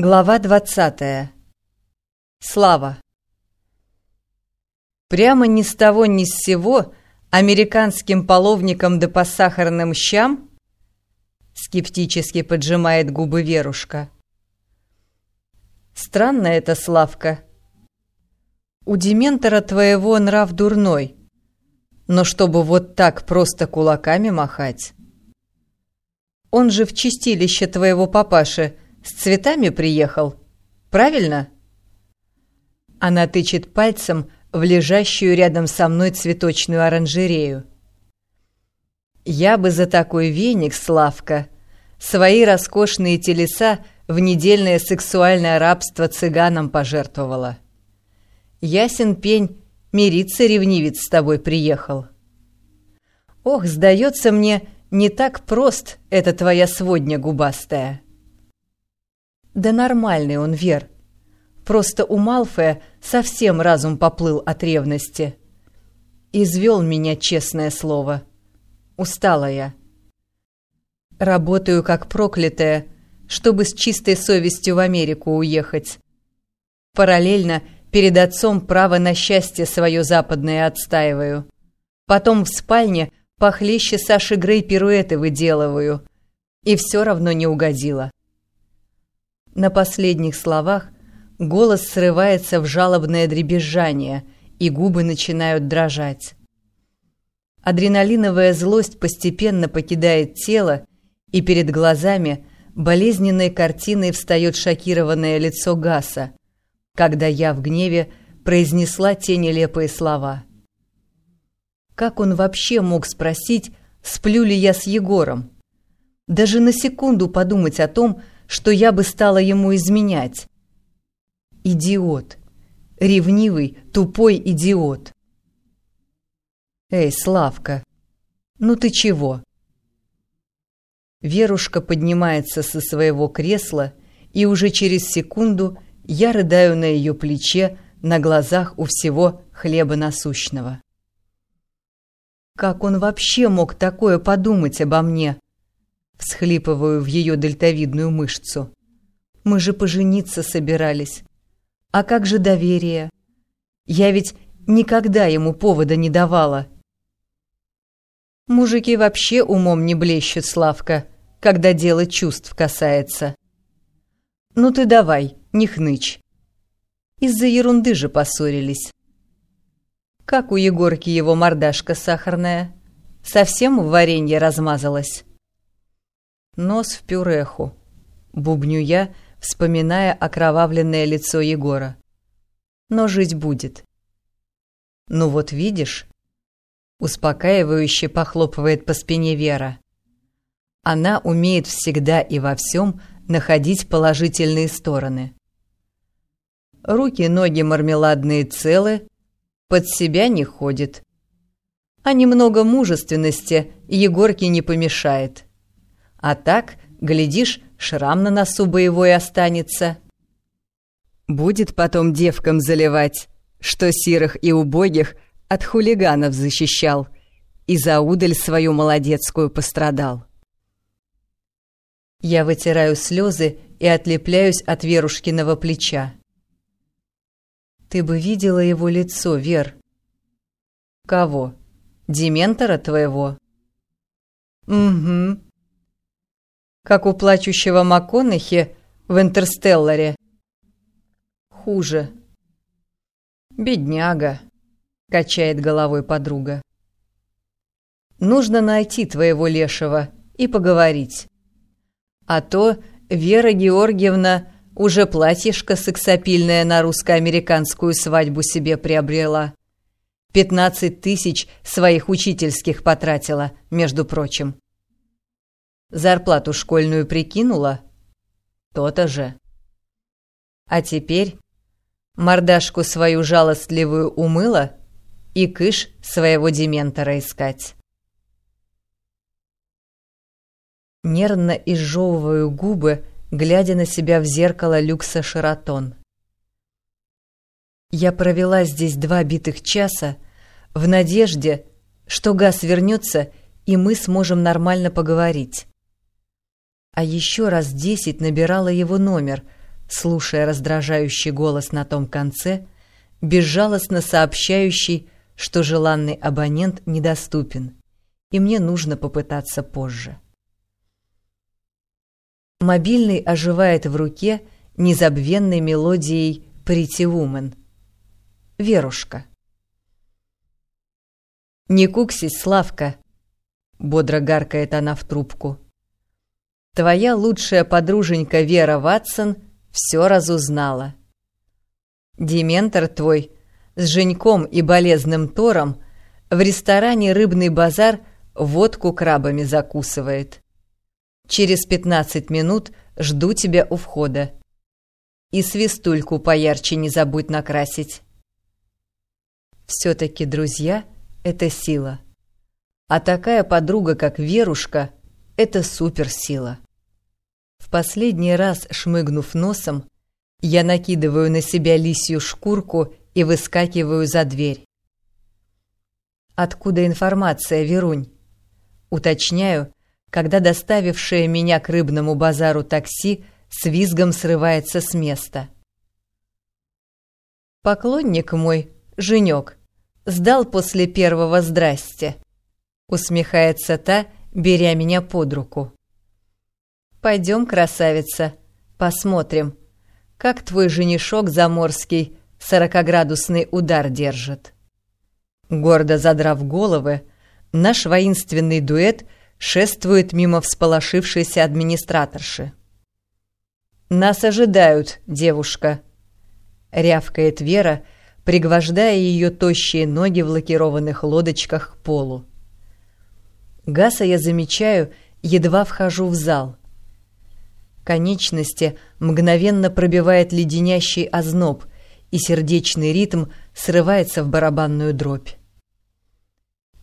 Глава двадцатая. Слава. Прямо ни с того ни с сего американским половником да по сахарным щам скептически поджимает губы Верушка. Странно это, Славка. У Дементора твоего нрав дурной, но чтобы вот так просто кулаками махать. Он же в чистилище твоего папаши – с цветами приехал, правильно?» Она тычет пальцем в лежащую рядом со мной цветочную оранжерею. «Я бы за такой веник, Славка, свои роскошные телеса в недельное сексуальное рабство цыганам пожертвовала. Ясен пень, мириться ревнивец с тобой приехал. Ох, сдается мне, не так прост эта твоя сводня губастая». Да нормальный он, Вер. Просто у Малфоя совсем разум поплыл от ревности. Извел меня, честное слово. Устала я. Работаю как проклятая, чтобы с чистой совестью в Америку уехать. Параллельно перед отцом право на счастье свое западное отстаиваю. Потом в спальне похлеще Саши Грей пируэты выделываю. И все равно не угодила. На последних словах голос срывается в жалобное дребезжание, и губы начинают дрожать. Адреналиновая злость постепенно покидает тело, и перед глазами болезненной картиной встает шокированное лицо Гаса, когда я в гневе произнесла те нелепые слова. Как он вообще мог спросить, сплю ли я с Егором? Даже на секунду подумать о том, что я бы стала ему изменять. Идиот. Ревнивый, тупой идиот. Эй, Славка, ну ты чего? Верушка поднимается со своего кресла, и уже через секунду я рыдаю на ее плече на глазах у всего хлеба насущного. Как он вообще мог такое подумать обо мне? Всхлипываю в ее дельтовидную мышцу. Мы же пожениться собирались. А как же доверие? Я ведь никогда ему повода не давала. Мужики вообще умом не блещут, Славка, когда дело чувств касается. Ну ты давай, не хнычь. Из-за ерунды же поссорились. Как у Егорки его мордашка сахарная. Совсем в варенье размазалась. Нос в пюреху. Бубню я, вспоминая окровавленное лицо Егора. Но жить будет. Ну вот видишь, успокаивающе похлопывает по спине Вера. Она умеет всегда и во всем находить положительные стороны. Руки, ноги мармеладные целы, под себя не ходит. А немного мужественности Егорке не помешает. А так, глядишь, шрам на носу боевой останется. Будет потом девкам заливать, что сирых и убогих от хулиганов защищал и за удаль свою молодецкую пострадал. Я вытираю слезы и отлепляюсь от Верушкиного плеча. Ты бы видела его лицо, Вер. Кого? Дементора твоего? Угу как у плачущего МакКонахи в «Интерстелларе». Хуже. «Бедняга», — качает головой подруга. «Нужно найти твоего лешего и поговорить. А то Вера Георгиевна уже платьишко сексапильное на русско-американскую свадьбу себе приобрела. Пятнадцать тысяч своих учительских потратила, между прочим. Зарплату школьную прикинула? То-то же. А теперь мордашку свою жалостливую умыла и кыш своего дементора искать. Нервно изжевываю губы, глядя на себя в зеркало люкса Шератон. Я провела здесь два битых часа в надежде, что газ вернется, и мы сможем нормально поговорить а еще раз десять набирала его номер, слушая раздражающий голос на том конце, безжалостно сообщающий, что желанный абонент недоступен, и мне нужно попытаться позже. Мобильный оживает в руке незабвенной мелодией «Pretty Woman». Верушка. «Не куксись, Славка!» — бодро гаркает она в трубку. «Твоя лучшая подруженька Вера Ватсон все разузнала. Дементор твой с Женьком и болезным Тором в ресторане «Рыбный базар» водку крабами закусывает. Через пятнадцать минут жду тебя у входа. И свистульку поярче не забудь накрасить. Все-таки друзья — это сила. А такая подруга, как Верушка, — это суперсила. В последний раз, шмыгнув носом, я накидываю на себя лисью шкурку и выскакиваю за дверь. «Откуда информация, Верунь?» Уточняю, когда доставившее меня к рыбному базару такси с визгом срывается с места. «Поклонник мой, Женек, сдал после первого «здрасте», — усмехается та, беря меня под руку. «Пойдем, красавица, посмотрим, как твой женишок заморский сорокоградусный удар держит». Гордо задрав головы, наш воинственный дуэт — шествует мимо всполошившейся администраторши. «Нас ожидают, девушка», — рявкает Вера, пригвождая ее тощие ноги в лакированных лодочках к полу. Гаса я замечаю, едва вхожу в зал. Конечности мгновенно пробивает леденящий озноб, и сердечный ритм срывается в барабанную дробь.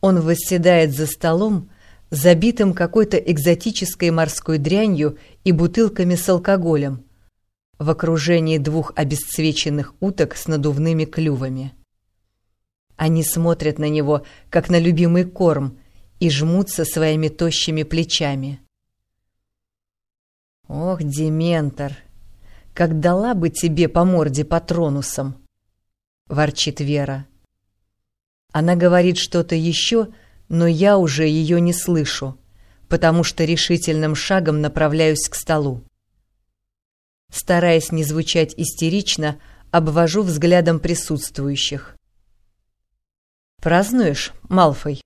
Он восседает за столом, забитым какой-то экзотической морской дрянью и бутылками с алкоголем, в окружении двух обесцвеченных уток с надувными клювами. Они смотрят на него, как на любимый корм, и жмутся своими тощими плечами. «Ох, Дементор, как дала бы тебе по морде патронусом!» — ворчит Вера. Она говорит что-то еще, но я уже ее не слышу, потому что решительным шагом направляюсь к столу. Стараясь не звучать истерично, обвожу взглядом присутствующих. «Празднуешь, Малфой?»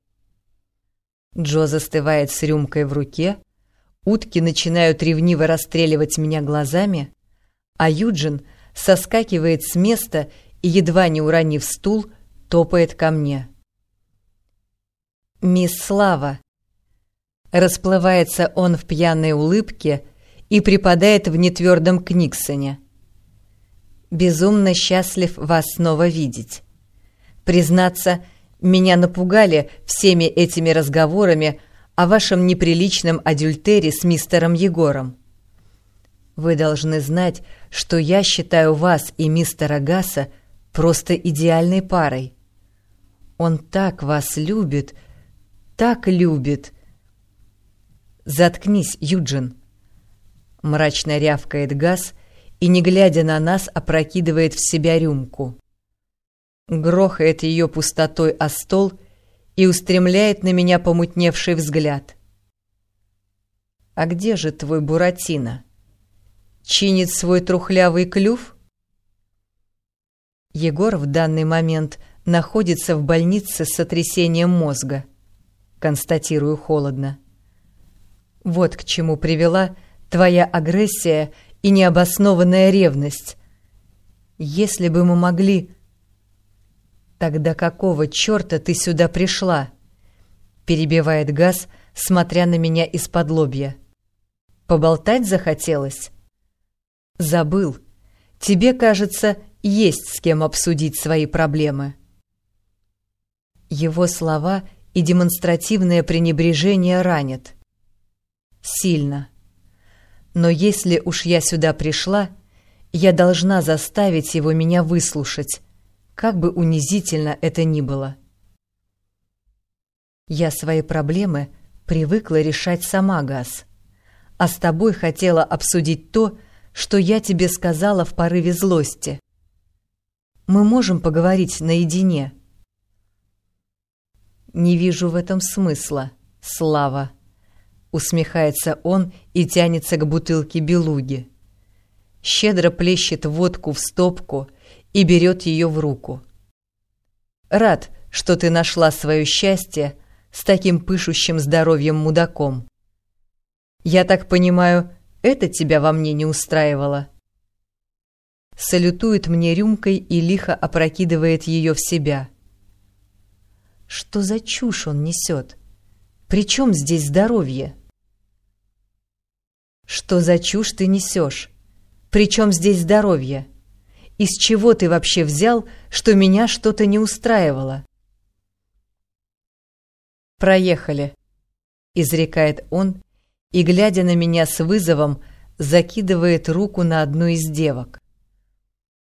Джо застывает с рюмкой в руке, утки начинают ревниво расстреливать меня глазами, а Юджин соскакивает с места и, едва не уронив стул, топает ко мне. «Мисс Слава!» Расплывается он в пьяной улыбке и припадает в нетвердом Книксоне. «Безумно счастлив вас снова видеть. Признаться, меня напугали всеми этими разговорами о вашем неприличном адюльтере с мистером Егором. Вы должны знать, что я считаю вас и мистера Гаса просто идеальной парой. Он так вас любит, так любит. Заткнись, Юджин. Мрачно рявкает газ и, не глядя на нас, опрокидывает в себя рюмку. Грохает ее пустотой о стол и устремляет на меня помутневший взгляд. «А где же твой Буратино? Чинит свой трухлявый клюв?» Егор в данный момент находится в больнице с сотрясением мозга констатирую холодно. Вот к чему привела твоя агрессия и необоснованная ревность. Если бы мы могли... Тогда какого черта ты сюда пришла? Перебивает газ, смотря на меня из-под лобья. Поболтать захотелось? Забыл. Тебе, кажется, есть с кем обсудить свои проблемы. Его слова — и демонстративное пренебрежение ранит. Сильно. Но если уж я сюда пришла, я должна заставить его меня выслушать, как бы унизительно это ни было. Я свои проблемы привыкла решать сама, Газ. А с тобой хотела обсудить то, что я тебе сказала в порыве злости. Мы можем поговорить наедине. Не вижу в этом смысла, Слава. Усмехается он и тянется к бутылке белуги. Щедро плещет водку в стопку и берет ее в руку. Рад, что ты нашла свое счастье с таким пышущим здоровьем мудаком. Я так понимаю, это тебя во мне не устраивало. Салютует мне рюмкой и лихо опрокидывает ее в себя. Что за чушь он несет? Причем здесь здоровье? Что за чушь ты несешь? Причем здесь здоровье? Из чего ты вообще взял, что меня что-то не устраивало? «Проехали», — изрекает он, и, глядя на меня с вызовом, закидывает руку на одну из девок.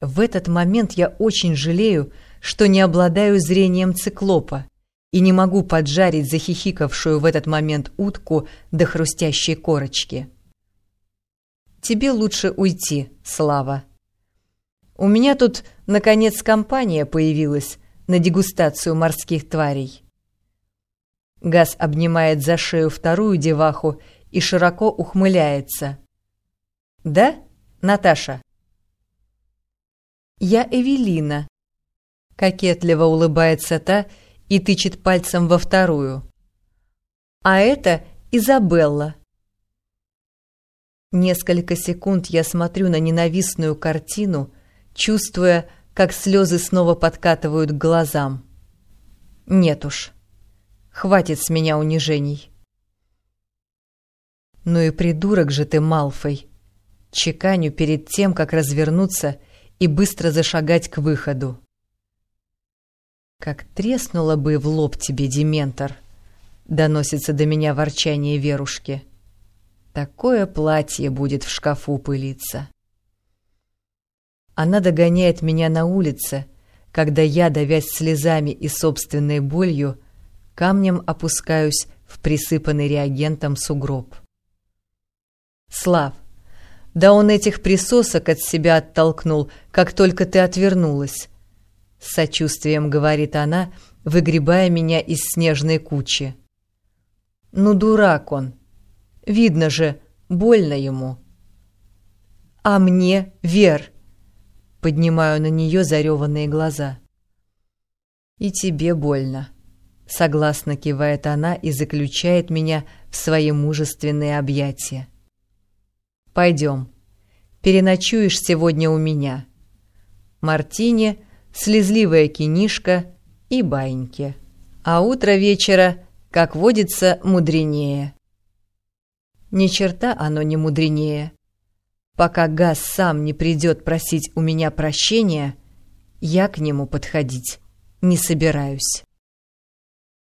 В этот момент я очень жалею, что не обладаю зрением циклопа и не могу поджарить захихикавшую в этот момент утку до хрустящей корочки. Тебе лучше уйти, Слава. У меня тут, наконец, компания появилась на дегустацию морских тварей. Газ обнимает за шею вторую деваху и широко ухмыляется. «Да, Наташа?» «Я Эвелина», — кокетливо улыбается та и тычет пальцем во вторую. «А это Изабелла». Несколько секунд я смотрю на ненавистную картину, чувствуя, как слезы снова подкатывают к глазам. Нет уж, хватит с меня унижений. «Ну и придурок же ты, Малфой!» Чеканю перед тем, как развернуться и быстро зашагать к выходу. «Как треснуло бы в лоб тебе, Дементор!» Доносится до меня ворчание Верушки. «Такое платье будет в шкафу пылиться!» Она догоняет меня на улице, когда я, давясь слезами и собственной болью, камнем опускаюсь в присыпанный реагентом сугроб. Слав, да он этих присосок от себя оттолкнул, как только ты отвернулась. С сочувствием говорит она, выгребая меня из снежной кучи. Ну, дурак он. Видно же, больно ему. А мне, Вер, поднимаю на нее зареванные глаза. И тебе больно. Согласно кивает она и заключает меня в свои мужественные объятия. Пойдем. Переночуешь сегодня у меня. Мартине, слезливая кинишка и баньки. А утро вечера, как водится, мудренее. Ни черта оно не мудренее. Пока Газ сам не придет просить у меня прощения, я к нему подходить не собираюсь.